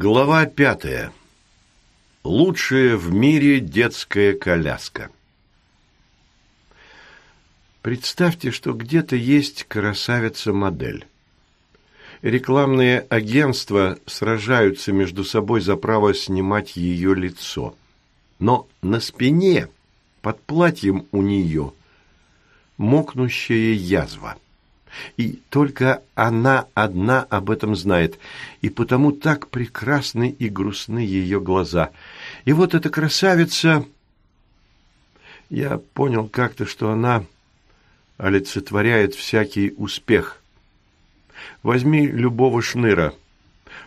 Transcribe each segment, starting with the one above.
Глава пятая. Лучшая в мире детская коляска. Представьте, что где-то есть красавица-модель. Рекламные агентства сражаются между собой за право снимать ее лицо. Но на спине, под платьем у нее, мокнущая язва – и только она одна об этом знает, и потому так прекрасны и грустны ее глаза. И вот эта красавица... Я понял как-то, что она олицетворяет всякий успех. Возьми любого шныра,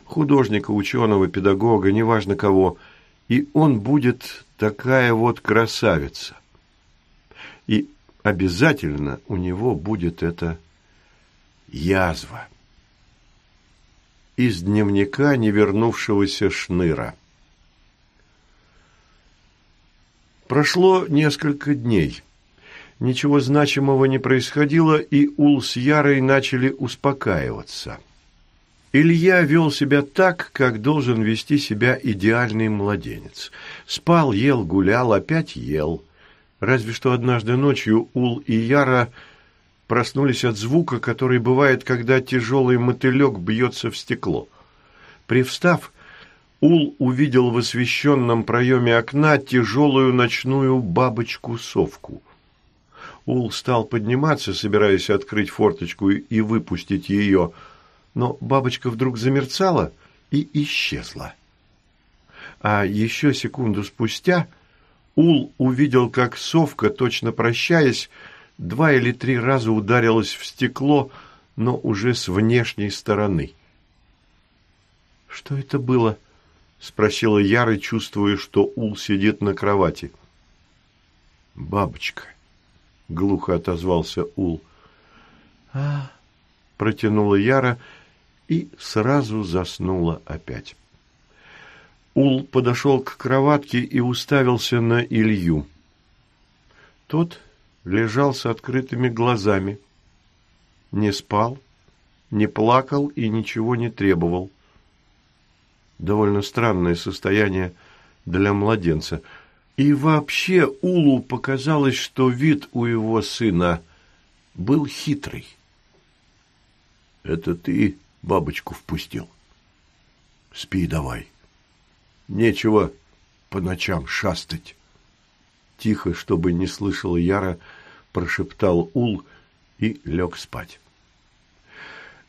художника, ученого, педагога, неважно кого, и он будет такая вот красавица. И обязательно у него будет это язва. Из дневника невернувшегося шныра. Прошло несколько дней. Ничего значимого не происходило, и Ул с Ярой начали успокаиваться. Илья вел себя так, как должен вести себя идеальный младенец. Спал, ел, гулял, опять ел. Разве что однажды ночью Ул и Яра – проснулись от звука, который бывает, когда тяжелый мотылек бьется в стекло. Привстав, Ул увидел в освещенном проеме окна тяжелую ночную бабочку-совку. Ул стал подниматься, собираясь открыть форточку и выпустить ее, но бабочка вдруг замерцала и исчезла. А еще секунду спустя Ул увидел, как совка, точно прощаясь, два или три раза ударилась в стекло, но уже с внешней стороны. «Что это было?» – спросила Яра, чувствуя, что Ул сидит на кровати. «Бабочка», – глухо отозвался Ул. «А, – протянула Яра и сразу заснула опять. Ул подошел к кроватке и уставился на Илью. Тот лежал с открытыми глазами. Не спал, не плакал и ничего не требовал. Довольно странное состояние для младенца. И вообще Улу показалось, что вид у его сына был хитрый. «Это ты бабочку впустил? Спи давай. Нечего по ночам шастать». Тихо, чтобы не слышал Яра, прошептал Ул и лег спать.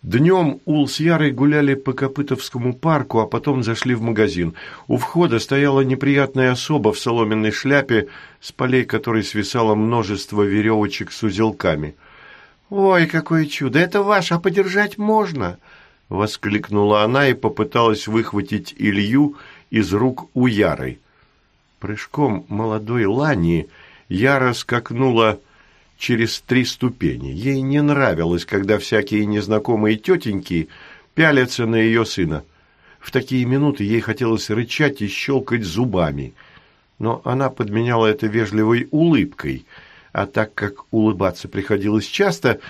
Днем Ул с Ярой гуляли по Копытовскому парку, а потом зашли в магазин. У входа стояла неприятная особа в соломенной шляпе, с полей которой свисало множество веревочек с узелками. «Ой, какое чудо! Это ваше, а подержать можно!» — воскликнула она и попыталась выхватить Илью из рук у Ярой. Прыжком молодой Лани Яра скакнула через три ступени. Ей не нравилось, когда всякие незнакомые тетеньки пялятся на ее сына. В такие минуты ей хотелось рычать и щелкать зубами. Но она подменяла это вежливой улыбкой, а так как улыбаться приходилось часто,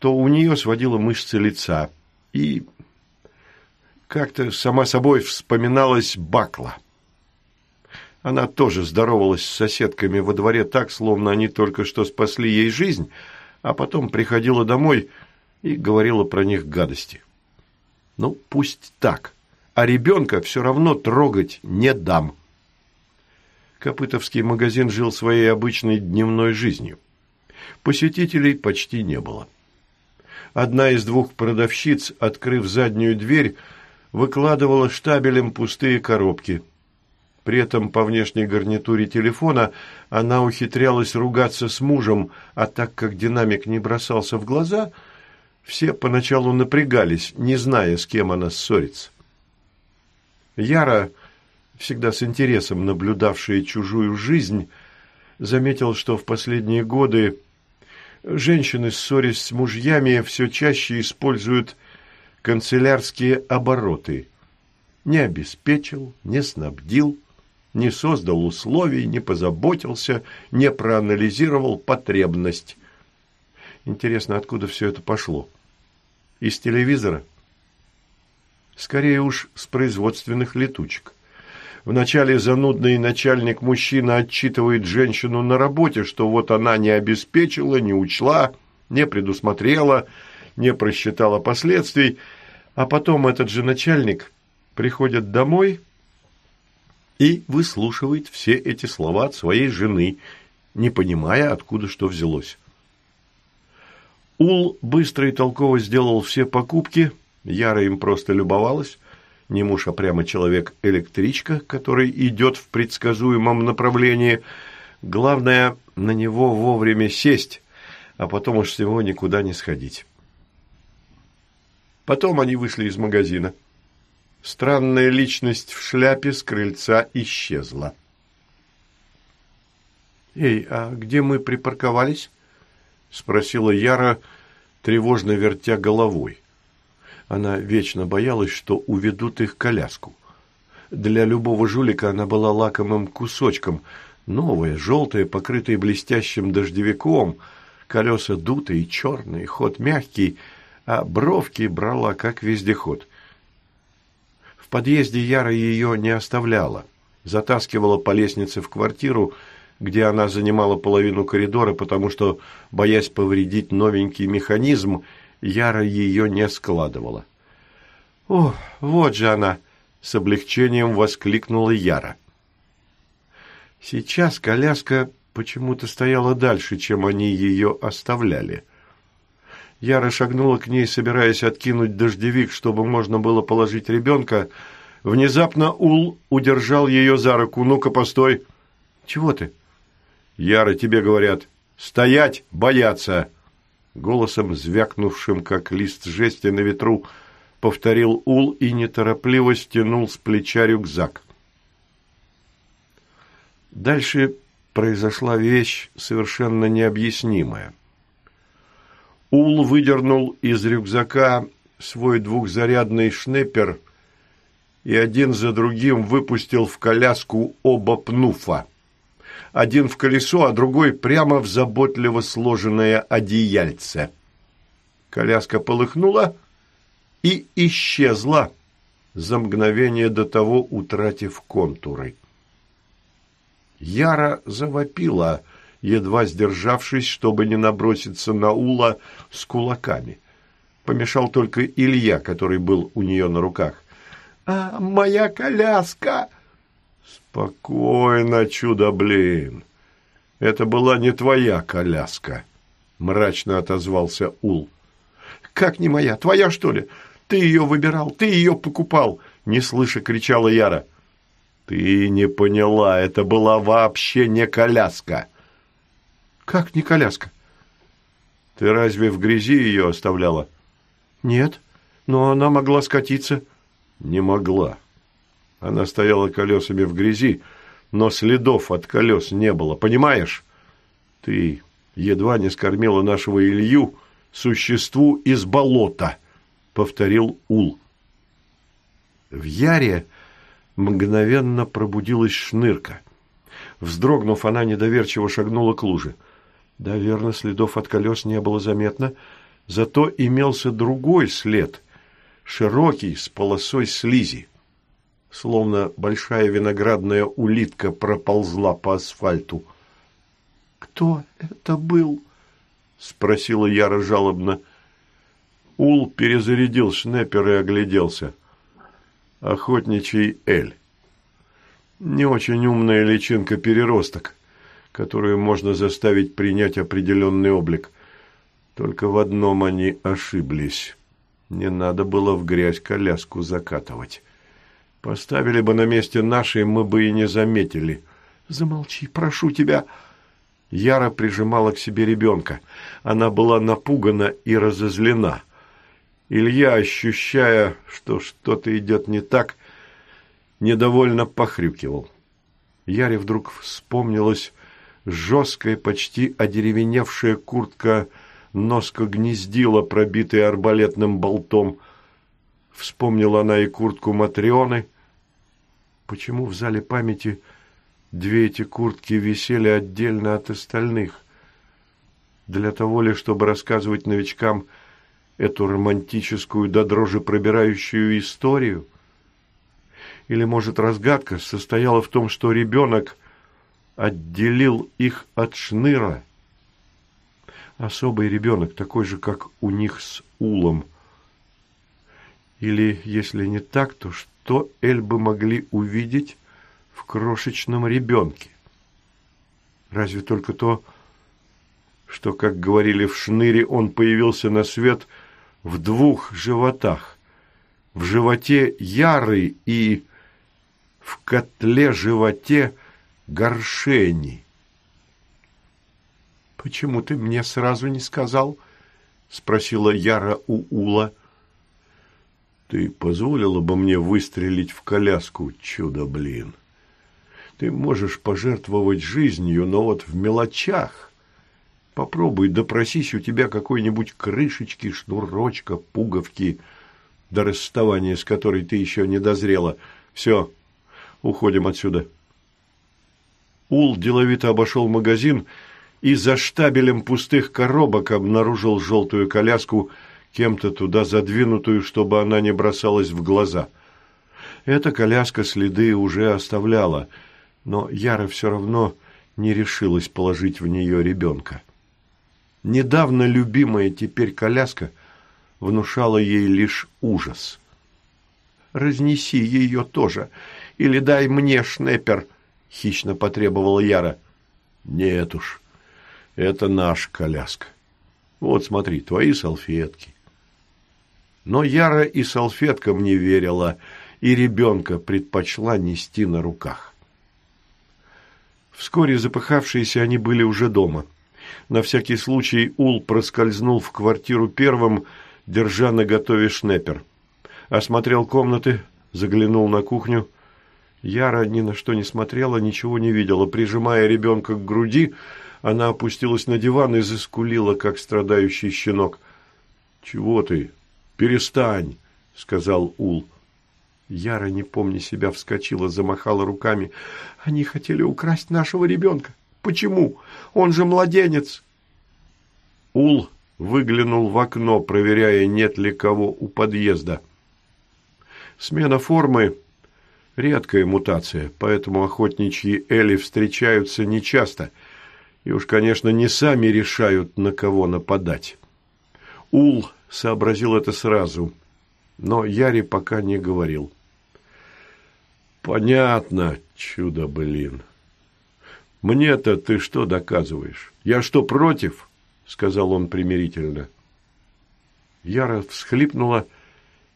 то у нее сводило мышцы лица. И как-то сама собой вспоминалась Бакла. Она тоже здоровалась с соседками во дворе так, словно они только что спасли ей жизнь, а потом приходила домой и говорила про них гадости. Ну, пусть так, а ребенка все равно трогать не дам. Копытовский магазин жил своей обычной дневной жизнью. Посетителей почти не было. Одна из двух продавщиц, открыв заднюю дверь, выкладывала штабелем пустые коробки – при этом по внешней гарнитуре телефона она ухитрялась ругаться с мужем, а так как динамик не бросался в глаза, все поначалу напрягались, не зная, с кем она ссорится. Яра, всегда с интересом наблюдавшая чужую жизнь, заметил, что в последние годы женщины, ссорясь с мужьями, все чаще используют канцелярские обороты. Не обеспечил, не снабдил – не создал условий, не позаботился, не проанализировал потребность. Интересно, откуда все это пошло? Из телевизора? скорее уж с производственных летучек. Вначале занудный начальник-мужчина отчитывает женщину на работе, что вот она не обеспечила, не учла, не предусмотрела, не просчитала последствий, а потом этот же начальник приходит домой и выслушивает все эти слова от своей жены, не понимая, откуда что взялось. Ул быстро и толково сделал все покупки, Яра им просто любовалась, не муж, а прямо человек-электричка, который идет в предсказуемом направлении. Главное, на него вовремя сесть, а потом уж всего никуда не сходить. Потом они вышли из магазина. Странная личность в шляпе с крыльца исчезла. «Эй, а где мы припарковались?» — спросила Яра, тревожно вертя головой. Она вечно боялась, что уведут их коляску. Для любого жулика она была лакомым кусочком. Новая, желтая, покрытая блестящим дождевиком, колеса дутые, черные, ход мягкий, а бровки брала, как вездеход. Подъезде Яра ее не оставляла. Затаскивала по лестнице в квартиру, где она занимала половину коридора, потому что, боясь повредить новенький механизм, Яра ее не складывала. «О, вот же она!» – с облегчением воскликнула Яра. Сейчас коляска почему-то стояла дальше, чем они ее оставляли. Яра шагнула к ней, собираясь откинуть дождевик, чтобы можно было положить ребенка. Внезапно Ул удержал ее за руку. «Ну-ка, постой!» «Чего ты?» «Яра, тебе говорят, стоять, бояться!» Голосом, звякнувшим, как лист жести на ветру, повторил Ул и неторопливо стянул с плеча рюкзак. Дальше произошла вещь совершенно необъяснимая. Ул выдернул из рюкзака свой двухзарядный шнеппер и один за другим выпустил в коляску оба пнуфа один в колесо, а другой прямо в заботливо сложенное одеяльце. Коляска полыхнула и исчезла, за мгновение до того утратив контуры. Яра завопила, едва сдержавшись, чтобы не наброситься на Ула с кулаками. Помешал только Илья, который был у нее на руках. «А, моя коляска!» «Спокойно, чудо, блин! Это была не твоя коляска!» Мрачно отозвался Ул. «Как не моя? Твоя, что ли? Ты ее выбирал, ты ее покупал!» Не слыша, кричала Яра. «Ты не поняла, это была вообще не коляска!» «Как не коляска?» «Ты разве в грязи ее оставляла?» «Нет, но она могла скатиться». «Не могла. Она стояла колесами в грязи, но следов от колес не было, понимаешь? Ты едва не скормила нашего Илью существу из болота, повторил Ул. В Яре мгновенно пробудилась шнырка. Вздрогнув, она недоверчиво шагнула к луже. Да, верно, следов от колес не было заметно, зато имелся другой след, широкий, с полосой слизи словно большая виноградная улитка проползла по асфальту. «Кто это был?» — спросила Яра жалобно. Ул перезарядил шнеппер и огляделся. Охотничий Эль. Не очень умная личинка-переросток, которую можно заставить принять определенный облик. Только в одном они ошиблись. Не надо было в грязь коляску закатывать. Поставили бы на месте нашей, мы бы и не заметили. Замолчи, прошу тебя. Яра прижимала к себе ребенка. Она была напугана и разозлена. Илья, ощущая, что что-то идет не так, недовольно похрюкивал. Яре вдруг вспомнилась жесткая, почти одеревеневшая куртка носка гнездила, пробитая арбалетным болтом. Вспомнила она и куртку Матрионы, Почему в зале памяти две эти куртки висели отдельно от остальных? Для того ли, чтобы рассказывать новичкам, эту романтическую до дрожи пробирающую историю? Или, может, разгадка состояла в том, что ребенок отделил их от шныра? Особый ребенок, такой же, как у них с Улом. Или, если не так, то что Эльбы могли увидеть в крошечном ребенке? Разве только то, что, как говорили в шныре, он появился на свет в двух животах. В животе Яры и в котле-животе Горшени. «Почему ты мне сразу не сказал?» – спросила Яра у Ула. «Ты позволила бы мне выстрелить в коляску, чудо, блин. Ты можешь пожертвовать жизнью, но вот в мелочах. Попробуй допросись у тебя какой-нибудь крышечки, шнурочка, пуговки, до расставания с которой ты еще не дозрела. Все, уходим отсюда». Ул деловито обошел магазин и за штабелем пустых коробок обнаружил желтую коляску, кем-то туда задвинутую, чтобы она не бросалась в глаза. Эта коляска следы уже оставляла, но Яра все равно не решилась положить в нее ребенка. Недавно любимая теперь коляска внушала ей лишь ужас. «Разнеси ее тоже, или дай мне шнепер», – хищно потребовала Яра. «Нет уж, это наша коляска. Вот смотри, твои салфетки». Но Яра и салфеткам не верила, и ребенка предпочла нести на руках. Вскоре запыхавшиеся они были уже дома. На всякий случай Ул проскользнул в квартиру первым, держа на готове шнепер. Осмотрел комнаты, заглянул на кухню – Яра ни на что не смотрела, ничего не видела. Прижимая ребенка к груди, она опустилась на диван и заскулила, как страдающий щенок. «Чего ты? Перестань!» — сказал Ул. Яра, не помня себя, вскочила, замахала руками. «Они хотели украсть нашего ребенка. Почему? Он же младенец!» Ул выглянул в окно, проверяя, нет ли кого у подъезда. Смена формы Редкая мутация, поэтому охотничьи Эли встречаются нечасто, и уж, конечно, не сами решают, на кого нападать. Ул сообразил это сразу, но Яри пока не говорил. «Понятно, чудо, блин. Мне-то ты что доказываешь? Я что, против?» — сказал он примирительно. Яра всхлипнула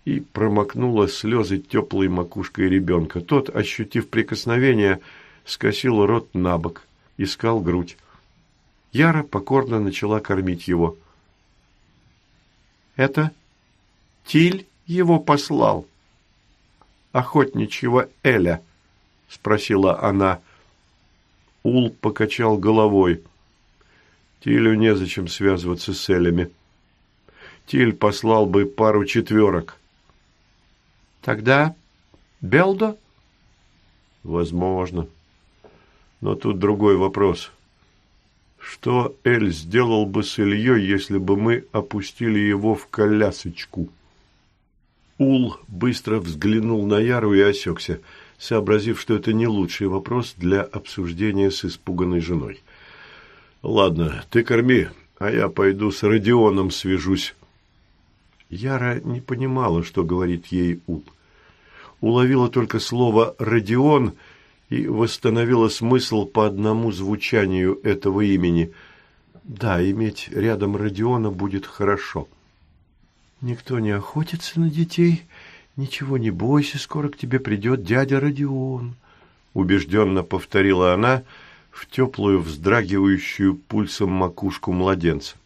и промокнула слезы теплой макушкой ребенка. Тот, ощутив прикосновение, скосил рот на бок, искал грудь. Яра покорно начала кормить его. «Это Тиль его послал?» «Охотничьего Эля?» – спросила она. Ул покачал головой. Тилю незачем связываться с Элями. Тиль послал бы пару четверок. Тогда Белдо? Возможно. Но тут другой вопрос. Что Эль сделал бы с Ильей, если бы мы опустили его в колясочку? Ул быстро взглянул на Яру и осекся, сообразив, что это не лучший вопрос для обсуждения с испуганной женой. «Ладно, ты корми, а я пойду с Родионом свяжусь». Яра не понимала, что говорит ей Ул уловила только слово «Родион» и восстановила смысл по одному звучанию этого имени. Да, иметь рядом Родиона будет хорошо. Никто не охотится на детей, ничего не бойся, скоро к тебе придет дядя Родион, убежденно повторила она в теплую, вздрагивающую пульсом макушку младенца.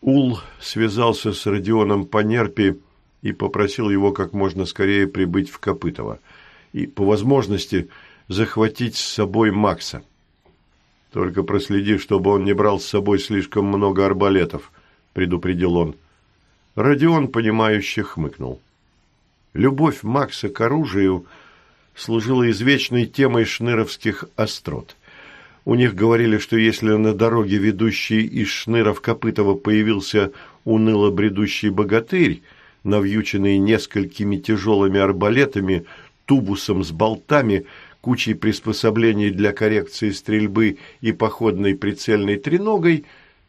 Ул связался с Родионом по нерпи и попросил его как можно скорее прибыть в Копытово и, по возможности, захватить с собой Макса. «Только проследи, чтобы он не брал с собой слишком много арбалетов», – предупредил он. Родион, понимающе хмыкнул. Любовь Макса к оружию служила извечной темой шныровских острот. У них говорили, что если на дороге, ведущей из Шныра в Копытово, появился уныло бредущий богатырь, навьюченный несколькими тяжелыми арбалетами, тубусом с болтами, кучей приспособлений для коррекции стрельбы и походной прицельной треногой,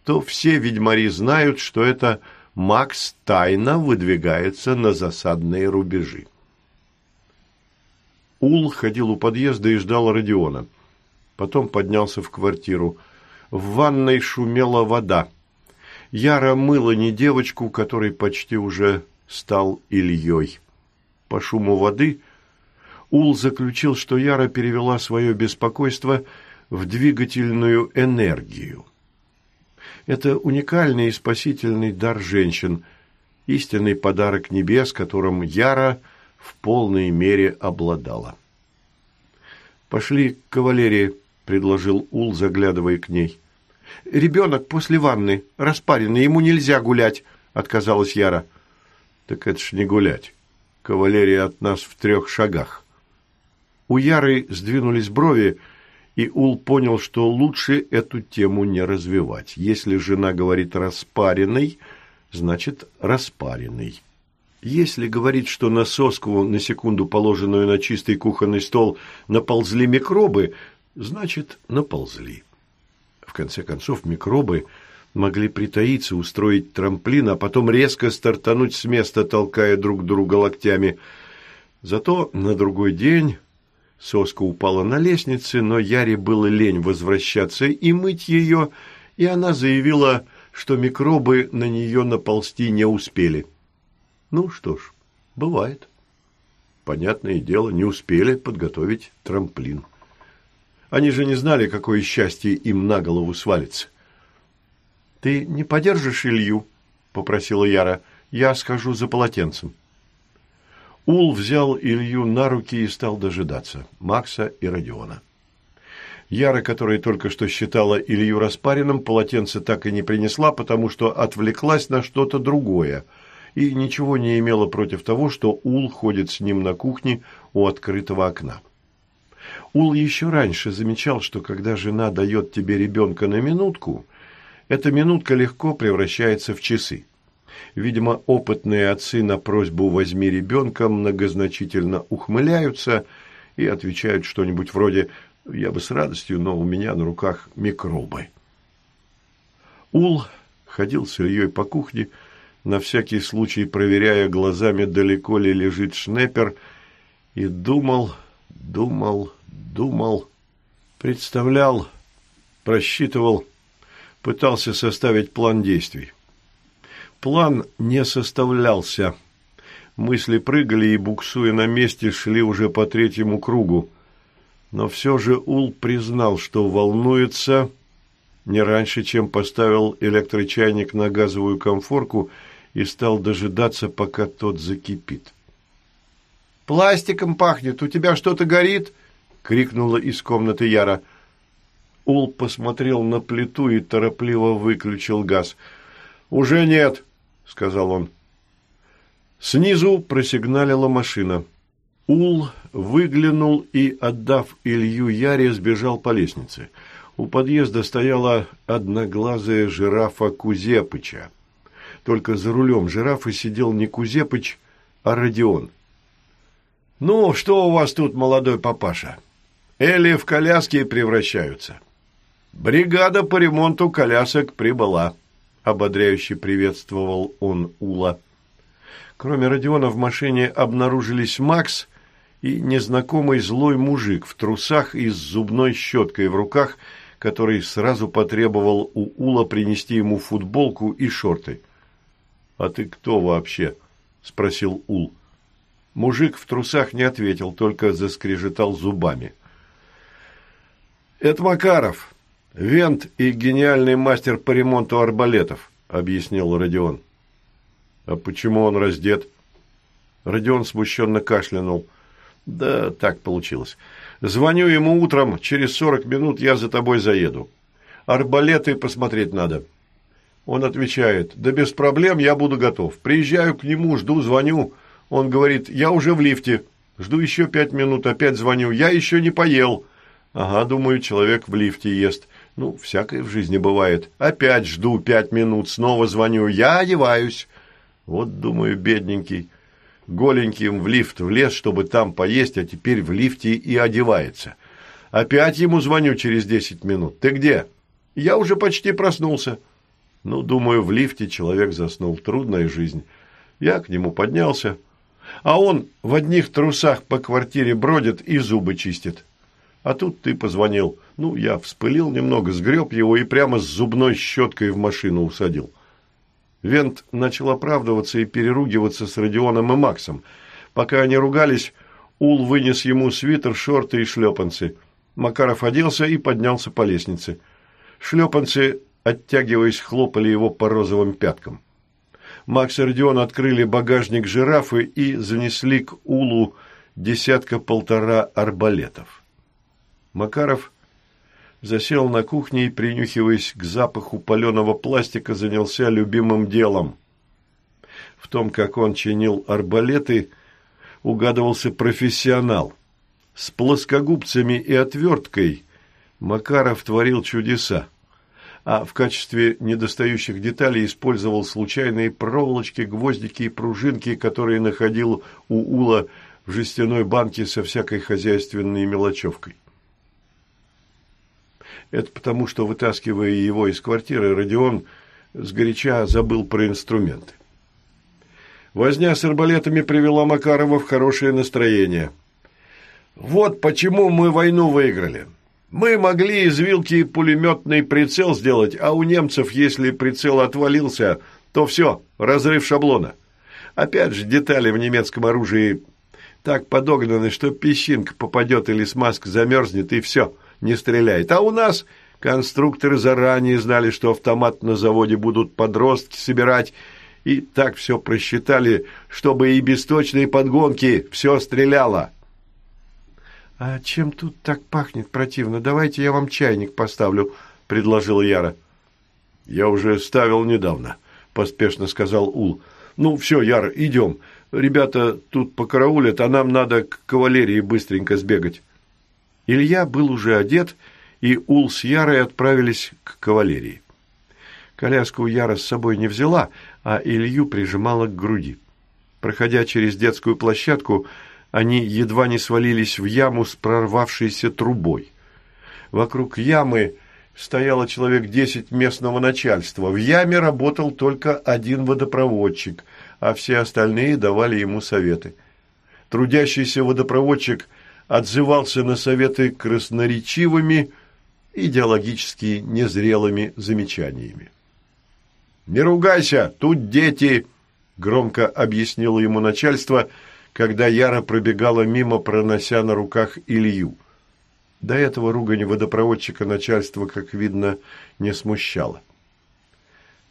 то все ведьмари знают, что это Макс тайно выдвигается на засадные рубежи. Ул ходил у подъезда и ждал Родиона. Потом поднялся в квартиру. В ванной шумела вода. Яра мыла не девочку, который почти уже стал Ильей. По шуму воды Ул заключил, что Яра перевела свое беспокойство в двигательную энергию. Это уникальный и спасительный дар женщин, истинный подарок небес, которым Яра в полной мере обладала. «Пошли к кавалерии», – предложил Ул, заглядывая к ней. «Ребенок после ванны, распаренный, ему нельзя гулять», – отказалась Яра. «Так это ж не гулять. Кавалерия от нас в трех шагах». У Яры сдвинулись брови, и Ул понял, что лучше эту тему не развивать. Если жена говорит «распаренный», значит «распаренный». Если говорить, что на соску, на секунду положенную на чистый кухонный стол, наползли микробы, значит, наползли. В конце концов, микробы могли притаиться, устроить трамплин, а потом резко стартануть с места, толкая друг друга локтями. Зато на другой день соска упала на лестнице, но Яре было лень возвращаться и мыть ее, и она заявила, что микробы на нее наползти не успели. Ну что ж, бывает. Понятное дело, не успели подготовить трамплин. Они же не знали, какое счастье им на голову свалится. «Ты не подержишь Илью?» – попросила Яра. «Я скажу за полотенцем». Ул взял Илью на руки и стал дожидаться Макса и Родиона. Яра, которая только что считала Илью распаренным, полотенце так и не принесла, потому что отвлеклась на что-то другое – и ничего не имела против того, что Ул ходит с ним на кухне у открытого окна. Ул еще раньше замечал, что когда жена дает тебе ребенка на минутку, эта минутка легко превращается в часы. Видимо, опытные отцы на просьбу «возьми ребенка» многозначительно ухмыляются и отвечают что-нибудь вроде «я бы с радостью, но у меня на руках микробы». Ул ходил с Ильей по кухне, на всякий случай проверяя глазами, далеко ли лежит шнеппер, и думал, думал, думал, представлял, просчитывал, пытался составить план действий. План не составлялся. Мысли прыгали и, буксуя на месте, шли уже по третьему кругу. Но все же Ул признал, что волнуется не раньше, чем поставил электрочайник на газовую конфорку и стал дожидаться, пока тот закипит. «Пластиком пахнет! У тебя что-то горит?» — крикнула из комнаты Яра. Ул посмотрел на плиту и торопливо выключил газ. «Уже нет», — сказал он. Снизу просигналила машина. Ул выглянул и, отдав Илью Яре, сбежал по лестнице. У подъезда стояла одноглазая жирафа Кузепыча. Только за рулем жирафы сидел не Кузепыч, а Родион. «Ну, что у вас тут, молодой папаша? Эли в коляски превращаются». «Бригада по ремонту колясок прибыла», – ободряюще приветствовал он Ула. Кроме Родиона в машине обнаружились Макс и незнакомый злой мужик в трусах и с зубной щеткой в руках, который сразу потребовал у Ула принести ему футболку и шорты – «А ты кто вообще?» – спросил Ул. Мужик в трусах не ответил, только заскрежетал зубами. «Это Макаров, вент и гениальный мастер по ремонту арбалетов», – объяснил Родион. «А почему он раздет?» Родион смущенно кашлянул. «Да так получилось. Звоню ему утром, через сорок минут я за тобой заеду. Арбалеты посмотреть надо». Он отвечает, да без проблем, я буду готов. Приезжаю к нему, жду, звоню. Он говорит, я уже в лифте. Жду еще пять минут, опять звоню. Я еще не поел. Ага, думаю, человек в лифте ест. Ну, всякое в жизни бывает. Опять жду пять минут, снова звоню. Я одеваюсь. Вот, думаю, бедненький. Голеньким в лифт влез, чтобы там поесть, а теперь в лифте и одевается. Опять ему звоню через десять минут. Ты где? Я уже почти проснулся. Ну, думаю, в лифте человек заснул. Трудная жизнь. Я к нему поднялся. А он в одних трусах по квартире бродит и зубы чистит. А тут ты позвонил. Ну, я вспылил немного, сгреб его и прямо с зубной щеткой в машину усадил. Вент начал оправдываться и переругиваться с Родионом и Максом. Пока они ругались, Ул вынес ему свитер, шорты и шлепанцы. Макаров оделся и поднялся по лестнице. Шлепанцы, оттягиваясь, хлопали его по розовым пяткам. Макс и Родион открыли багажник жирафы и занесли к Улу десятка-полтора арбалетов. Макаров засел на кухне и, принюхиваясь к запаху паленого пластика, занялся любимым делом. В том, как он чинил арбалеты, угадывался профессионал. С плоскогубцами и отверткой Макаров творил чудеса, а в качестве недостающих деталей использовал случайные проволочки, гвоздики и пружинки, которые находил у Ула в жестяной банке со всякой хозяйственной мелочевкой. Это потому, что, вытаскивая его из квартиры, Родион сгоряча забыл про инструменты. Возня с арбалетами привела Макарова в хорошее настроение. «Вот почему мы войну выиграли. Мы могли из вилки пулеметный прицел сделать, а у немцев, если прицел отвалился, то все, разрыв шаблона. Опять же, детали в немецком оружии так подогнаны, что песчинка попадет или смазка замерзнет, и все – не стреляет. А у нас конструкторы заранее знали, что автомат на заводе будут подростки собирать, и так все просчитали, чтобы и без точной подгонки все стреляло. — А чем тут так пахнет противно? Давайте я вам чайник поставлю, — предложила Яра. — Я уже ставил недавно, — поспешно сказал Ул. — Ну, все, Яра, идем. Ребята тут покараулят, а нам надо к кавалерии быстренько сбегать. Илья был уже одет, и Ул с Ярой отправились к кавалерии. Коляску Яра с собой не взяла, а Илью прижимала к груди. Проходя через детскую площадку, они едва не свалились в яму с прорвавшейся трубой. Вокруг ямы стояло человек десять местного начальства. В яме работал только один водопроводчик, а все остальные давали ему советы. Трудящийся водопроводчик отзывался на советы красноречивыми, идеологически незрелыми замечаниями. «Не ругайся, тут дети!» – громко объяснило ему начальство, когда Яра пробегала мимо, пронося на руках Илью. До этого ругань водопроводчика начальство, как видно, не смущало.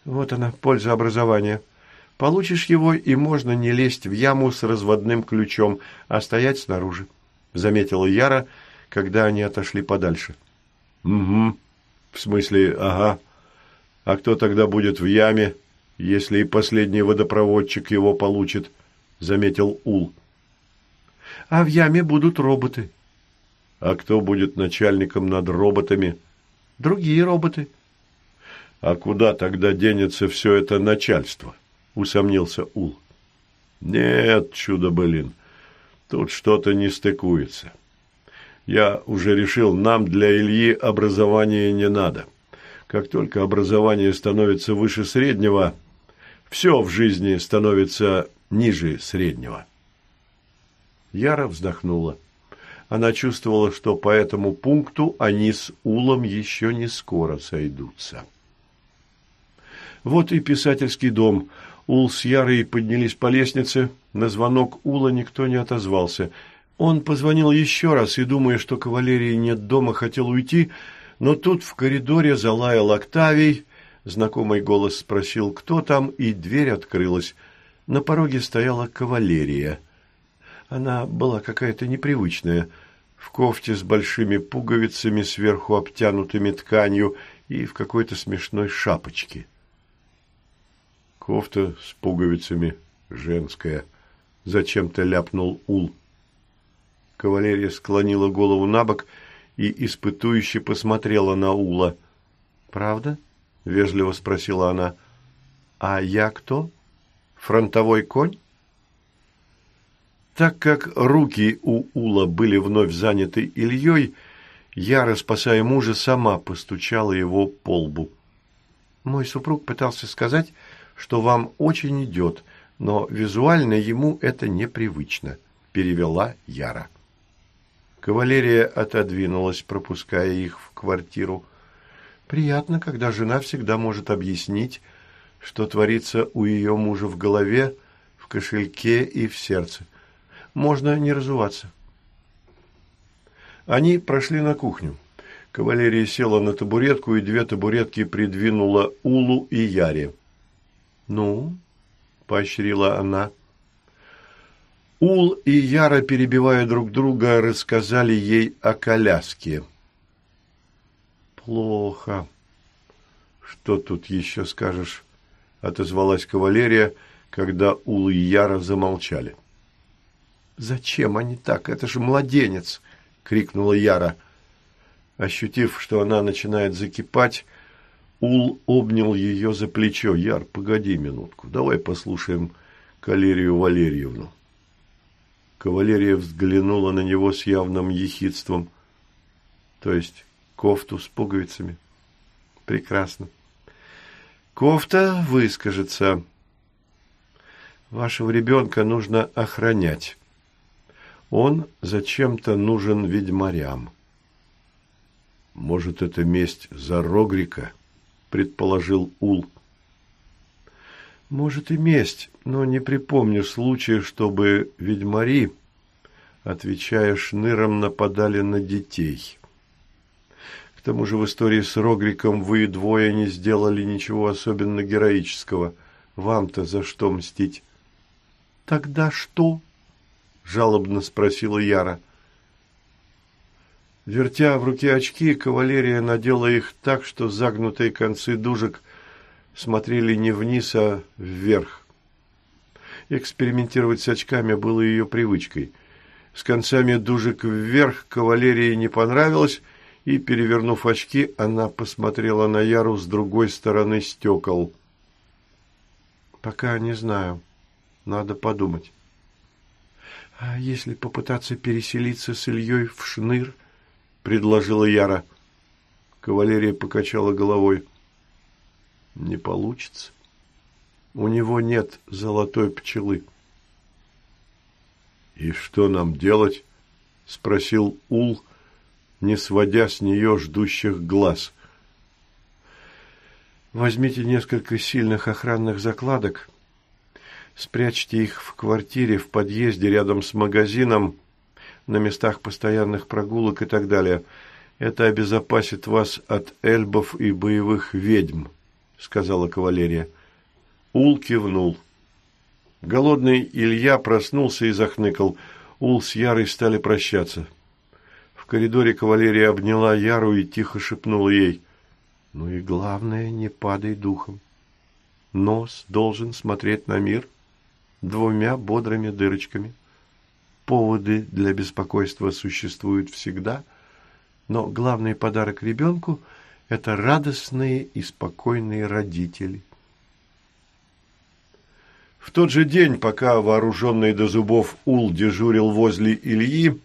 «Вот она, польза образования. Получишь его, и можно не лезть в яму с разводным ключом, а стоять снаружи заметила Яра, когда они отошли подальше. Угу. В смысле, ага. А кто тогда будет в яме, если и последний водопроводчик его получит? заметил Ул. А в яме будут роботы. А кто будет начальником над роботами? Другие роботы. А куда тогда денется все это начальство? усомнился Ул. Нет, чудо-блин. Тут что-то не стыкуется. Я уже решил, нам для Ильи образования не надо. Как только образование становится выше среднего, все в жизни становится ниже среднего. Яра вздохнула. Она чувствовала, что по этому пункту они с Улом еще не скоро сойдутся. Вот и писательский дом – Ул с Ярой поднялись по лестнице. На звонок Ула никто не отозвался. Он позвонил еще раз и, думая, что кавалерии нет дома, хотел уйти, но тут в коридоре залаял Октавий. Знакомый голос спросил, кто там, и дверь открылась. На пороге стояла кавалерия. Она была какая-то непривычная, в кофте с большими пуговицами, сверху обтянутыми тканью и в какой-то смешной шапочке. Кофта с пуговицами, женская. Зачем-то ляпнул Ул. Кавалерия склонила голову на бок и испытующе посмотрела на Ула. «Правда?» – вежливо спросила она. «А я кто? Фронтовой конь?» Так как руки у Ула были вновь заняты Ильей, Яра, спасая мужа, сама постучала его по лбу. «Мой супруг пытался сказать, что вам очень идет, но визуально ему это непривычно», – перевела Яра. Кавалерия отодвинулась, пропуская их в квартиру. Приятно, когда жена всегда может объяснить, что творится у ее мужа в голове, в кошельке и в сердце. Можно не разуваться. Они прошли на кухню. Кавалерия села на табуретку, и две табуретки придвинула Улу и Яре. «Ну?» – поощрила она. Ул и Яра, перебивая друг друга, рассказали ей о коляске. «Плохо. Что тут еще скажешь?» – отозвалась кавалерия, когда Ул и Яра замолчали. «Зачем они так? Это же младенец!» – крикнула Яра. Ощутив, что она начинает закипать, Ул обнял ее за плечо. «Яр, погоди минутку, давай послушаем Калерию Валерьевну». Кавалерия взглянула на него с явным ехидством. То есть кофту с пуговицами. Прекрасно. Кофта выскажется. Вашего ребенка нужно охранять. Он зачем-то нужен ведьмарям. Может, это месть за Рогрика, предположил Ул. Может и месть, но не припомню случая, чтобы ведьмари, отвечая шныром, нападали на детей. К тому же в истории с Рогриком вы двое не сделали ничего особенно героического. Вам-то за что мстить? Тогда что? жалобно спросила Яра. Вертя в руке очки, кавалерия надела их так, что загнутые концы дужек смотрели не вниз, а вверх. Экспериментировать с очками было ее привычкой. С концами дужек вверх кавалерии не понравилось, и, перевернув очки, она посмотрела на Яру с другой стороны стекол. «Пока не знаю. Надо подумать». «А если попытаться переселиться с Ильей в Шныр?» – предложила Яра. Кавалерия покачала головой. Не получится. У него нет золотой пчелы. «И что нам делать?» – спросил Ул, не сводя с нее ждущих глаз. «Возьмите несколько сильных охранных закладок, спрячьте их в квартире, в подъезде рядом с магазином, на местах постоянных прогулок и так далее. Это обезопасит вас от эльбов и боевых ведьм». – сказала кавалерия. Ул кивнул. Голодный Илья проснулся и захныкал. Ул с Ярой стали прощаться. В коридоре кавалерия обняла Яру и тихо шепнула ей. «Ну и главное, не падай духом. Нос должен смотреть на мир двумя бодрыми дырочками. Поводы для беспокойства существуют всегда, но главный подарок ребенку – это радостные и спокойные родители. В тот же день, пока вооруженный до зубов Ул дежурил возле Ильи,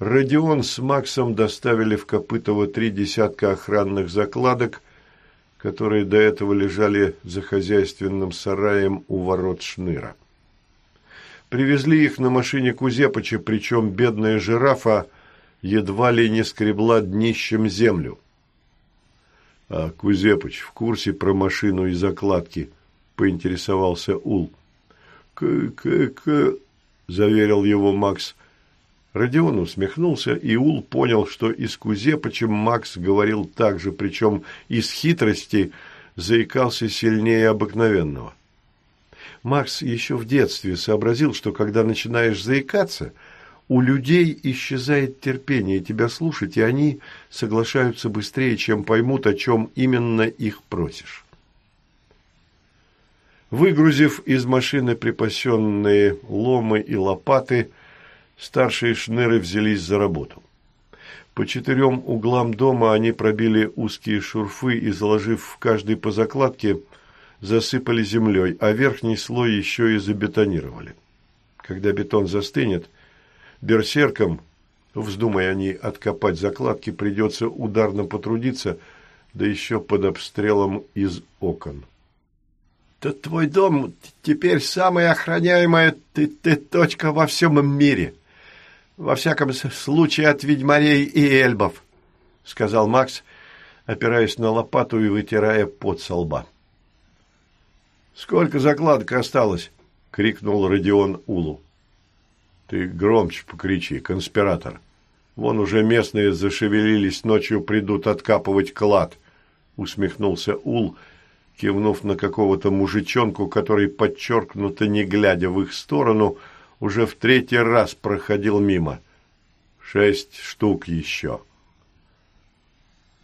Родион с Максом доставили в Копытово три десятка охранных закладок, которые до этого лежали за хозяйственным сараем у ворот Шныра. Привезли их на машине Кузепыча, причем бедная жирафа едва ли не скребла днищем землю. А Кузепыч в курсе про машину и закладки, поинтересовался Ул. «К-к-к...» – заверил его Макс. Родион усмехнулся, и Ул понял, что и с Макс говорил так же, причем из хитрости заикался сильнее обыкновенного. Макс еще в детстве сообразил, что когда начинаешь заикаться – у людей исчезает терпение тебя слушать, и они соглашаются быстрее, чем поймут, о чем именно их просишь. Выгрузив из машины припасенные ломы и лопаты, старшие шныры взялись за работу. По четырем углам дома они пробили узкие шурфы и, заложив в каждый по закладке, засыпали землей, а верхний слой еще и забетонировали. Когда бетон застынет, берсеркам, вздумая они откопать закладки, придется ударно потрудиться, да еще под обстрелом из окон. «Да твой дом теперь самая охраняемая ты, ты точка во всем мире. Во всяком случае от ведьмарей и эльбов», — сказал Макс, опираясь на лопату и вытирая пот со лба. «Сколько закладок осталось?» — крикнул Родион Улу. «Ты громче покричи, конспиратор. Вон уже местные зашевелились, ночью придут откапывать клад», — усмехнулся Ул, кивнув на какого-то мужичонку, который, подчеркнуто не глядя в их сторону, уже в третий раз проходил мимо. «Шесть штук еще».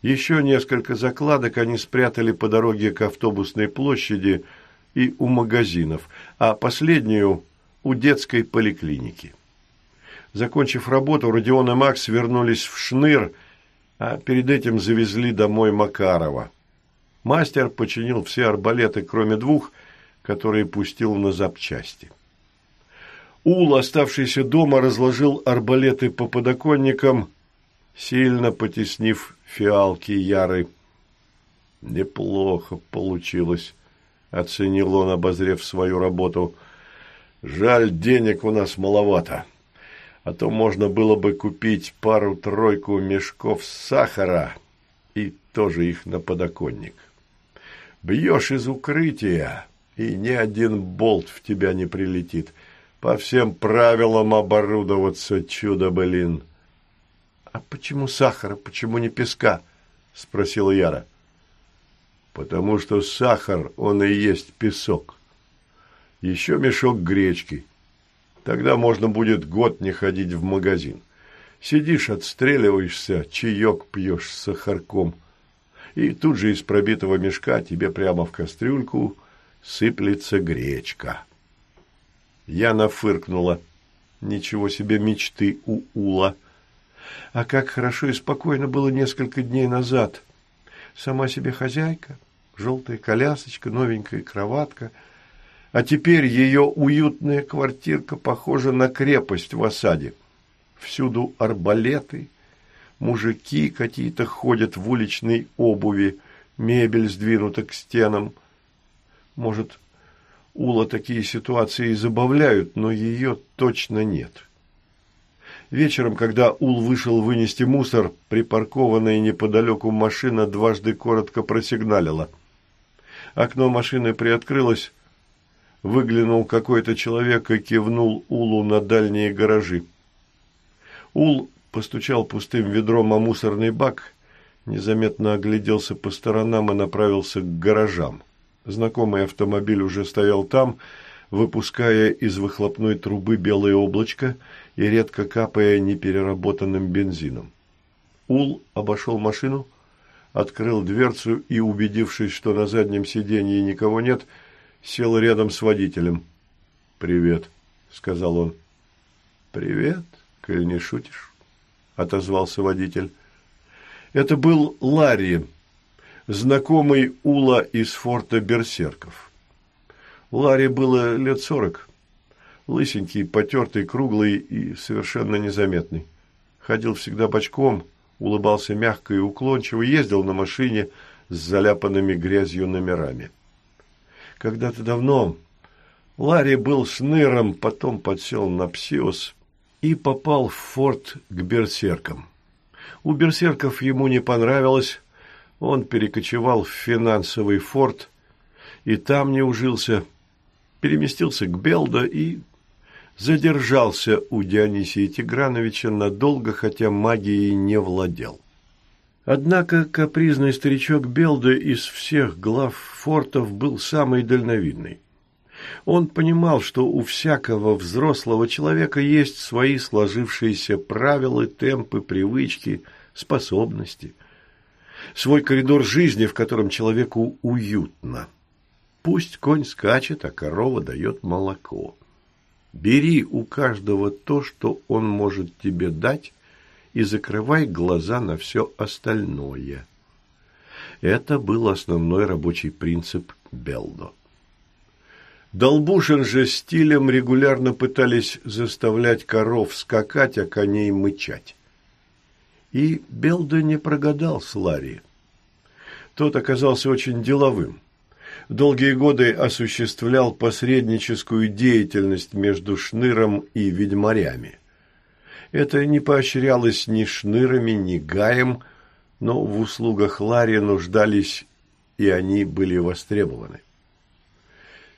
Еще несколько закладок они спрятали по дороге к автобусной площади – и у магазинов, а последнюю – у детской поликлиники. Закончив работу, Родион и Макс вернулись в Шныр, а перед этим завезли домой Макарова. Мастер починил все арбалеты, кроме двух, которые пустил на запчасти. Ул, оставшийся дома, разложил арбалеты по подоконникам, сильно потеснив фиалки Яры. Неплохо получилось оценил он, обозрев свою работу. Жаль, денег у нас маловато. А то можно было бы купить пару-тройку мешков сахара и тоже их на подоконник. Бьешь из укрытия, и ни один болт в тебя не прилетит. По всем правилам оборудоваться, чудо-блин. — А почему сахара, почему не песка? — спросила Яра потому что сахар, он и есть песок. Еще мешок гречки. Тогда можно будет год не ходить в магазин. Сидишь, отстреливаешься, чаек пьешь с сахарком. И тут же из пробитого мешка тебе прямо в кастрюльку сыплется гречка. Яна фыркнула. Ничего себе мечты у Ула. А как хорошо и спокойно было несколько дней назад сама себе хозяйка, желтая колясочка, новенькая кроватка. А теперь ее уютная квартирка похожа на крепость в осаде. Всюду арбалеты, мужики какие-то ходят в уличной обуви, мебель сдвинута к стенам. Может, Ула такие ситуации и забавляют, но ее точно нет. Вечером, когда Ул вышел вынести мусор, припаркованная неподалеку машина дважды коротко просигналила. Окно машины приоткрылось, выглянул какой-то человек и кивнул Улу на дальние гаражи. Ул постучал пустым ведром о мусорный бак, незаметно огляделся по сторонам и направился к гаражам. Знакомый автомобиль уже стоял там, выпуская из выхлопной трубы белое облачко и редко капая непереработанным бензином. Ул обошел машину, открыл дверцу и, убедившись, что на заднем сиденье никого нет, сел рядом с водителем. «Привет», — сказал он. «Привет, коль не шутишь», — отозвался водитель. Это был Ларри, знакомый Ула из форта Берсерков. Ларри было лет сорок, лысенький, потертый, круглый и совершенно незаметный. Ходил всегда бочком, улыбался мягко и уклончиво, ездил на машине с заляпанными грязью номерами. Когда-то давно Ларри был шныром, потом подсел на псиос и попал в форт к берсеркам. У берсерков ему не понравилось, он перекочевал в финансовый форт и там не ужился, переместился к Белдо и задержался у Дионисия Тиграновича надолго, хотя магией не владел. Однако капризный старичок Белда из всех глав фортов был самый дальновидный. Он понимал, что у всякого взрослого человека есть свои сложившиеся правила, темпы, привычки, способности. Свой коридор жизни, в котором человеку уютно. Пусть конь скачет, а корова дает молоко. Бери у каждого то, что он может тебе дать, и закрывай глаза на все остальное. Это был основной рабочий принцип Белдо. Долбушин же стилем регулярно пытались заставлять коров скакать, а коней мычать. И Белдо не прогадал с Ларри. Тот оказался очень деловым. Долгие годы осуществлял посредническую деятельность между Шныром и ведьмарями. Это не поощрялось ни Шнырами, ни Гаем, но в услугах Ларри нуждались, и они были востребованы.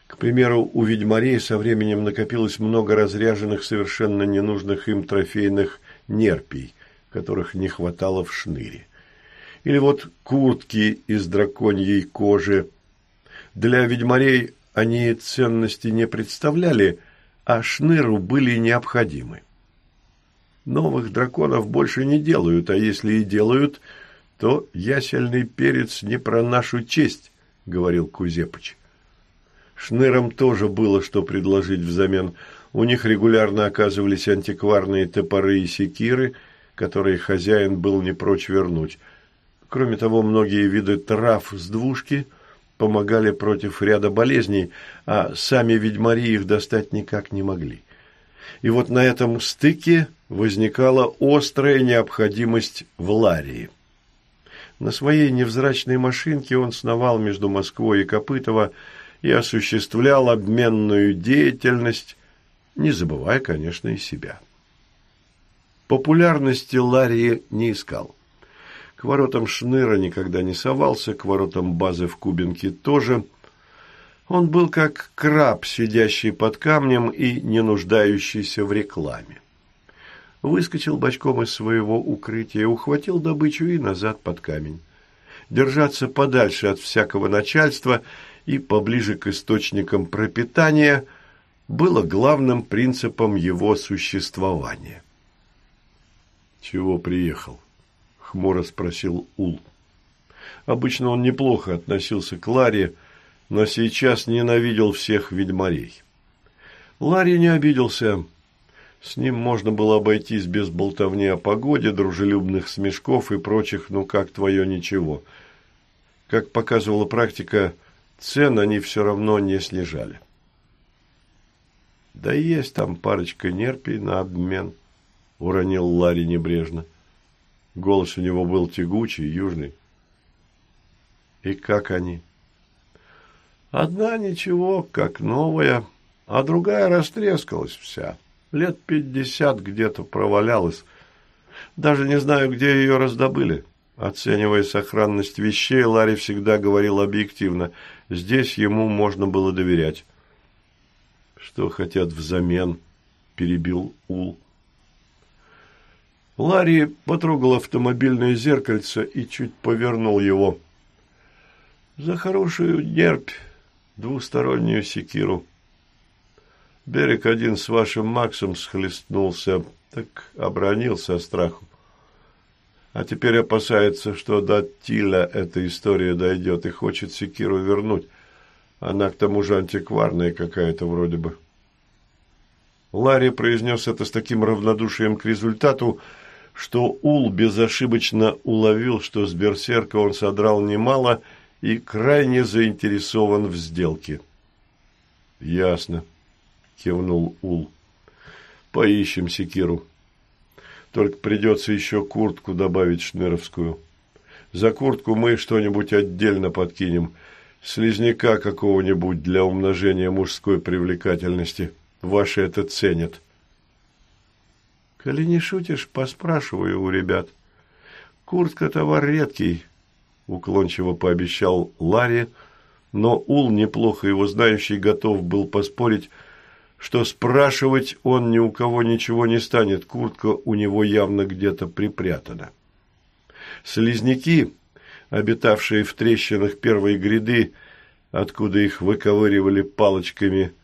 К примеру, у ведьмарей со временем накопилось много разряженных, совершенно ненужных им трофейных нерпий, которых не хватало в шныре. Или вот куртки из драконьей кожи. Для ведьмарей они ценности не представляли, а шныру были необходимы. Новых драконов больше не делают, а если и делают, то ясельный перец не про нашу честь, говорил Кузепыч. Шнырам тоже было что предложить взамен. У них регулярно оказывались антикварные топоры и секиры, которые хозяин был не прочь вернуть. Кроме того, многие виды трав с двушки помогали против ряда болезней, а сами ведьмари их достать никак не могли. И вот на этом стыке возникала острая необходимость в Ларии. На своей невзрачной машинке он сновал между Москвой и Копытово, и осуществлял обменную деятельность, не забывая, конечно, и себя. Популярности Ларри не искал. К воротам Шныра никогда не совался, к воротам базы в Кубинке тоже. Он был как краб, сидящий под камнем и не нуждающийся в рекламе. Выскочил бочком из своего укрытия, ухватил добычу и назад под камень. Держаться подальше от всякого начальства – и поближе к источникам пропитания было главным принципом его существования. «Чего приехал?» – хмуро спросил Ул. Обычно он неплохо относился к Ларе, но сейчас ненавидел всех ведьмарей. Ларри не обиделся. С ним можно было обойтись без болтовни о погоде, дружелюбных смешков и прочих «ну как твое ничего». Как показывала практика, Цен они все равно не снижали. «Да есть там парочка нерпий на обмен», — уронил Ларри небрежно. Голос у него был тягучий, южный. «И как они?» «Одна ничего, как новая, а другая растрескалась вся. Лет пятьдесят где-то провалялась. Даже не знаю, где ее раздобыли». Оценивая сохранность вещей, Ларри всегда говорил объективно – Здесь ему можно было доверять. «Что хотят взамен?» – перебил Ул. Ларри потрогал автомобильное зеркальце и чуть повернул его. «За хорошую нерпь, двустороннюю секиру. Берег один с вашим Максом схлестнулся, так обронился страху. А теперь опасается, что до Тиля эта история дойдет и хочет секиру вернуть. Она к тому же антикварная какая-то вроде бы. Ларри произнес это с таким равнодушием к результату, что Ул безошибочно уловил, что с берсерка он содрал немало и крайне заинтересован в сделке. «Ясно», — кивнул Ул. «Поищем секиру». Только придется еще куртку добавить шныровскую. За куртку мы что-нибудь отдельно подкинем. Слизняка какого-нибудь для умножения мужской привлекательности. Ваши это ценят. Коли не шутишь, поспрашиваю у ребят. Куртка – товар редкий, уклончиво пообещал Ларри, но Ул, неплохо его знающий, готов был поспорить, что спрашивать он ни у кого ничего не станет, куртка у него явно где-то припрятана. Слизняки, обитавшие в трещинах первой гряды, откуда их выковыривали палочками,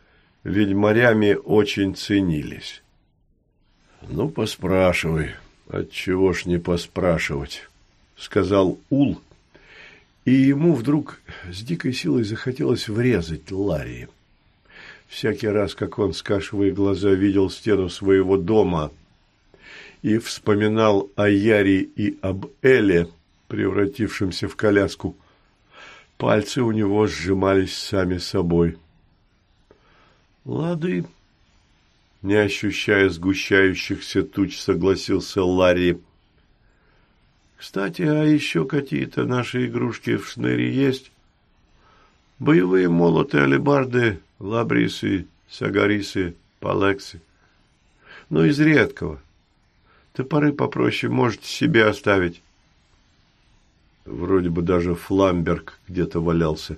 ведьмарями очень ценились. «Ну, поспрашивай, отчего ж не поспрашивать», — сказал Ул, и ему вдруг с дикой силой захотелось врезать Ларри. Всякий раз, как он, скашивая глаза, видел стену своего дома и вспоминал о Яре и об Эле, превратившемся в коляску. Пальцы у него сжимались сами собой. «Лады», — не ощущая сгущающихся туч, согласился Ларри. «Кстати, а еще какие-то наши игрушки в шныре есть? Боевые молоты, алебарды, лабрисы, сагарисы, палексы. Ну, из редкого. Топоры попроще можете себе оставить». Вроде бы даже Фламберг где-то валялся,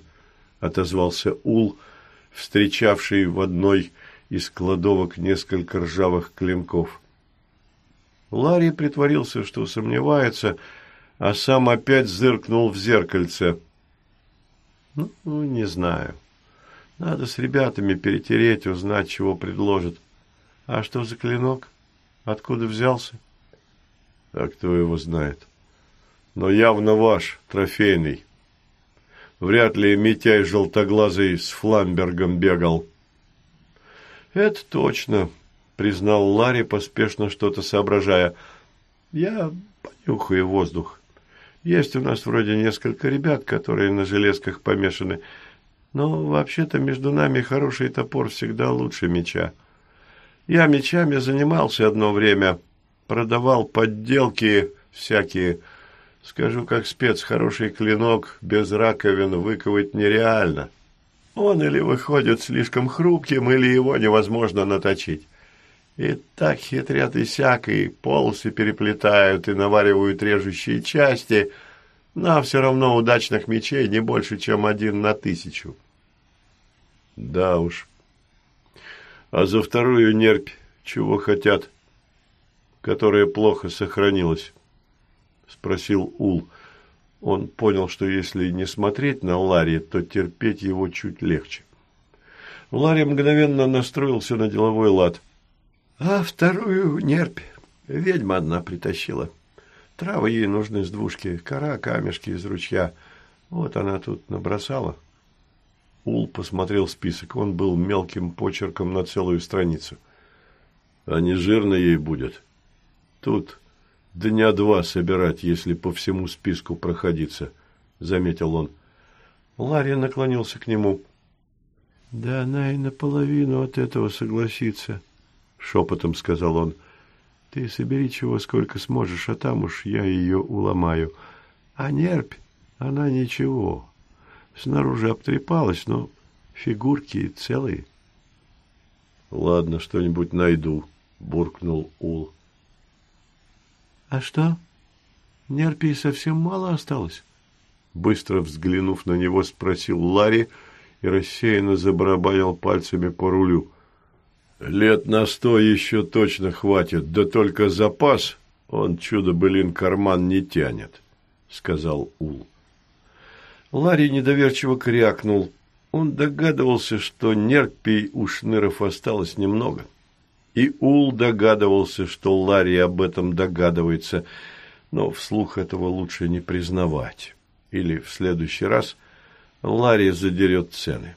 отозвался Ул, встречавший в одной из кладовок несколько ржавых клинков. Ларри притворился, что сомневается, а сам опять зыркнул в зеркальце. Ну, не знаю. Надо с ребятами перетереть, узнать, чего предложат. А что за клинок? Откуда взялся? А кто его знает? — но явно ваш, трофейный. Вряд ли Митяй желтоглазый с Фламбергом бегал. Это точно, признал Ларри, поспешно что-то соображая. Я понюхаю воздух. Есть у нас вроде несколько ребят, которые на железках помешаны, но вообще-то между нами хороший топор всегда лучше меча. Я мечами занимался одно время, продавал подделки всякие, Скажу как спец, хороший клинок без раковин выковать нереально. Он или выходит слишком хрупким, или его невозможно наточить. И так хитрят и сяк, и полосы переплетают, и наваривают режущие части, но все равно удачных мечей не больше, чем один на тысячу. Да уж. А за вторую нерпь чего хотят, которая плохо сохранилась? спросил Ул. Он понял, что если не смотреть на Ларри, то терпеть его чуть легче. Ларри мгновенно настроился на деловой лад. А вторую нерпь ведьма одна притащила. Травы ей нужны с двушки, кора, камешки из ручья. Вот она тут набросала. Ул посмотрел список. Он был мелким почерком на целую страницу. А не жирно ей будет. Тут дня два собирать, если по всему списку проходиться, — заметил он. Ларри наклонился к нему. — Да она и наполовину от этого согласится, — шепотом сказал он. — Ты собери чего сколько сможешь, а там уж я ее уломаю. А нерпь, она ничего. Снаружи обтрепалась, но фигурки целые. — Ладно, что-нибудь найду, — буркнул Ул. «А что? Нерпии совсем мало осталось?» Быстро взглянув на него, спросил Ларри и рассеянно забарабанил пальцами по рулю. «Лет на сто еще точно хватит, да только запас он, чудо-былин, карман не тянет», — сказал Ул. Ларри недоверчиво крякнул. Он догадывался, что нерпий у шныров осталось немного. И Ул догадывался, что Ларри об этом догадывается, но вслух этого лучше не признавать. Или в следующий раз Ларри задерет цены.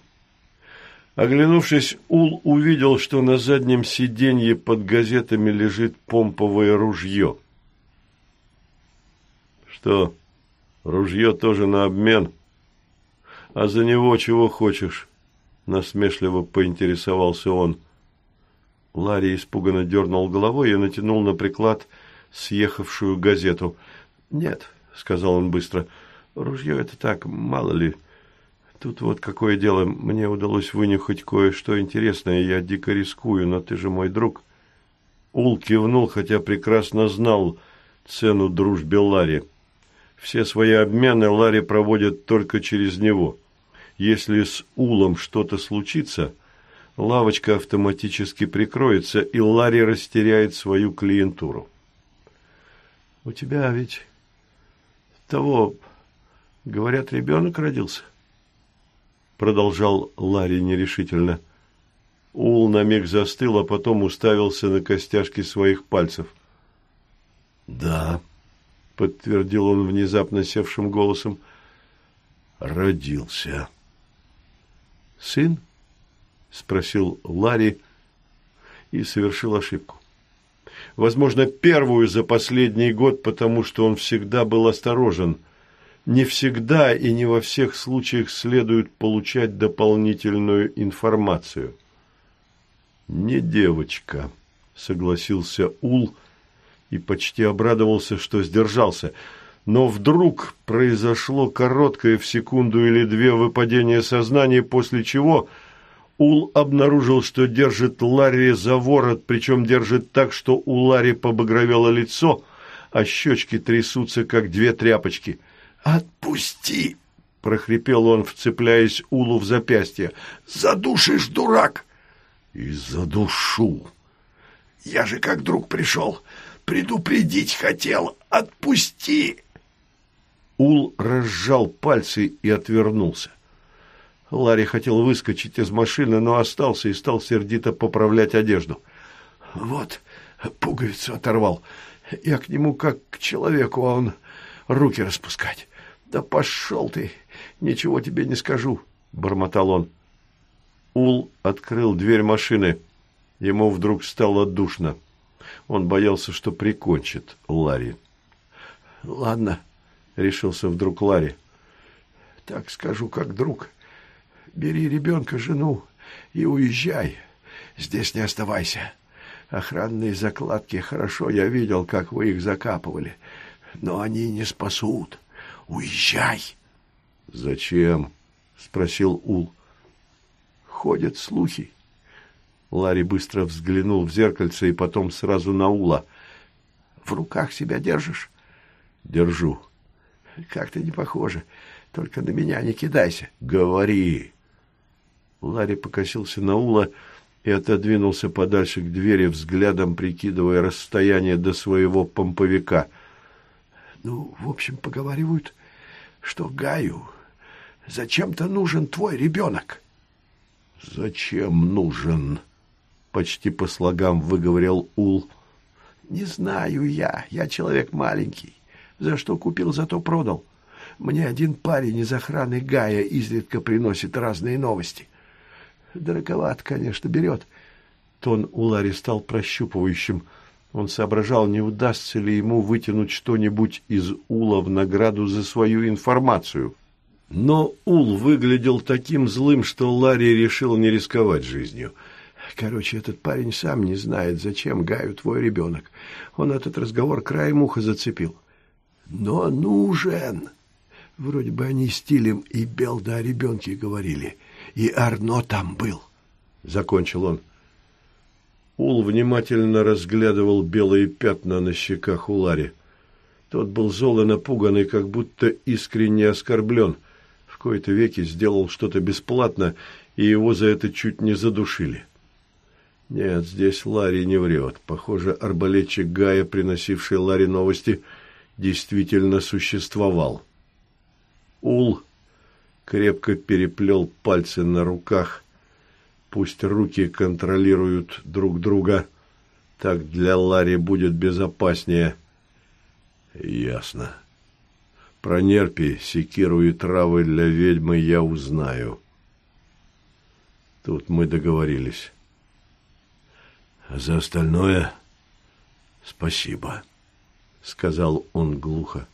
Оглянувшись, Ул увидел, что на заднем сиденье под газетами лежит помповое ружье. «Что, ружье тоже на обмен? А за него чего хочешь?» Насмешливо поинтересовался он. Ларри испуганно дернул головой и натянул на приклад съехавшую газету. «Нет», — сказал он быстро, — «ружье это так, мало ли. Тут вот какое дело, мне удалось вынюхать кое-что интересное, я дико рискую, но ты же мой друг». Ул кивнул, хотя прекрасно знал цену дружбе Ларри. Все свои обмены Ларри проводит только через него. Если с Улом что-то случится лавочка автоматически прикроется, и Ларри растеряет свою клиентуру. «У тебя ведь того, говорят, ребенок родился?» Продолжал Ларри нерешительно. Ул на миг застыл, а потом уставился на костяшки своих пальцев. «Да», — подтвердил он внезапно севшим голосом, — «родился». «Сын?» – спросил Ларри и совершил ошибку. Возможно, первую за последний год, потому что он всегда был осторожен. Не всегда и не во всех случаях следует получать дополнительную информацию. «Не девочка», — согласился Ул и почти обрадовался, что сдержался. Но вдруг произошло короткое в секунду или две выпадение сознания, после чего Ул обнаружил, что держит Ларри за ворот, причем держит так, что у Ларри побагровело лицо, а щечки трясутся, как две тряпочки. «Отпусти!» — прохрипел он, вцепляясь Улу в запястье. «Задушишь, дурак!» «И задушу!» «Я же как друг пришел, предупредить хотел. Отпусти!» Ул разжал пальцы и отвернулся. Ларри хотел выскочить из машины, но остался и стал сердито поправлять одежду. «Вот, пуговицу оторвал. Я к нему как к человеку, а он руки распускать. Да пошел ты, ничего тебе не скажу», — бормотал он. Ул открыл дверь машины. Ему вдруг стало душно. Он боялся, что прикончит Ларри. «Ладно», — решился вдруг Ларри. «Так скажу, как друг. Бери ребенка, жену и уезжай. Здесь не оставайся. Охранные закладки хорошо, я видел, как вы их закапывали. Но они не спасут. Уезжай!» «Зачем?» — спросил Ул. «Ходят слухи». Ларри быстро взглянул в зеркальце и потом сразу на Ула. «В руках себя держишь?» «Держу». «Как-то не похоже. Только на меня не кидайся». «Говори». Ларри покосился на Ула и отодвинулся подальше к двери, взглядом прикидывая расстояние до своего помповика. «Ну, в общем, поговаривают, что Гаю зачем-то нужен твой ребенок». «Зачем нужен?» — почти по слогам выговорил Ул. «Не знаю я. Я человек маленький. За что купил, зато продал. Мне один парень из охраны Гая изредка приносит разные новости. Дороговат, конечно, берет». Тон у Ларри стал прощупывающим. Он соображал, не удастся ли ему вытянуть что-нибудь из Ула в награду за свою информацию. Но Ул выглядел таким злым, что Ларри решил не рисковать жизнью. Короче, этот парень сам не знает, зачем Гаю твой ребенок. Он этот разговор краем уха зацепил. Но нужен. Вроде бы они с Тилем и Белда о ребенке говорили. И Арно там был. Закончил он. Ул внимательно разглядывал белые пятна на щеках Улари. Тот был зол и напуган, и как будто искренне оскорблен кои-то веки сделал что-то бесплатно, и его за это чуть не задушили. Нет, здесь Ларри не врет. Похоже, арбалетчик Гая, приносивший Ларри новости, действительно существовал. Ул крепко переплел пальцы на руках. Пусть руки контролируют друг друга. Так для Ларри будет безопаснее. Ясно. Про нерпи, секиру и травы для ведьмы я узнаю. Тут мы договорились. А за остальное спасибо, сказал он глухо.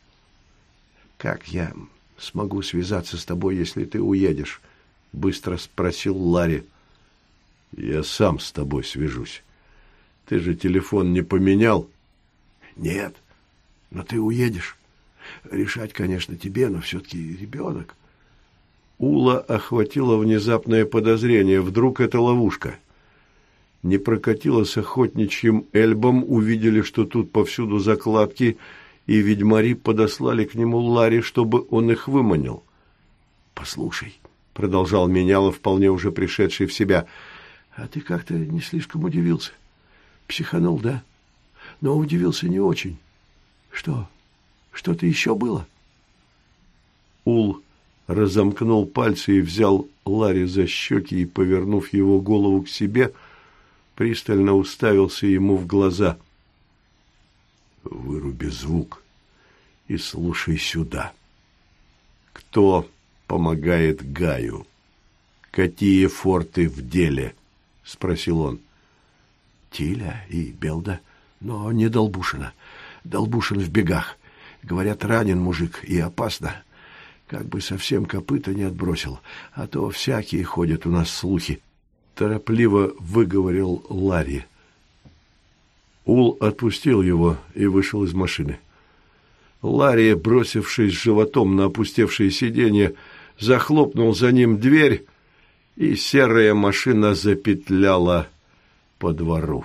Как я смогу связаться с тобой, если ты уедешь? быстро спросил Ларри. Я сам с тобой свяжусь. Ты же телефон не поменял? Нет. Но ты уедешь. Решать, конечно, тебе, но все-таки ребенок. Ула охватило внезапное подозрение. Вдруг это ловушка? Не прокатило с охотничьим эльбом, увидели, что тут повсюду закладки, и ведьмари подослали к нему Ларри, чтобы он их выманил. «Послушай», — продолжал Менялов, вполне уже пришедший в себя, — «а ты как-то не слишком удивился. Психанул, да? Но удивился не очень. Что, что-то еще было? Ул разомкнул пальцы и взял Ларри за щеки и, повернув его голову к себе, пристально уставился ему в глаза. «Выруби звук и слушай сюда. Кто помогает Гаю? Какие форты в деле?» — спросил он. «Тиля и Белда, Но не Долбушина. Долбушин в бегах. Говорят, ранен мужик и опасно. Как бы совсем копыта не отбросил, а то всякие ходят у нас слухи. Торопливо выговорил Ларри. Ул отпустил его и вышел из машины. Ларри, бросившись животом на опустевшее сиденье, захлопнул за ним дверь, и серая машина запетляла по двору.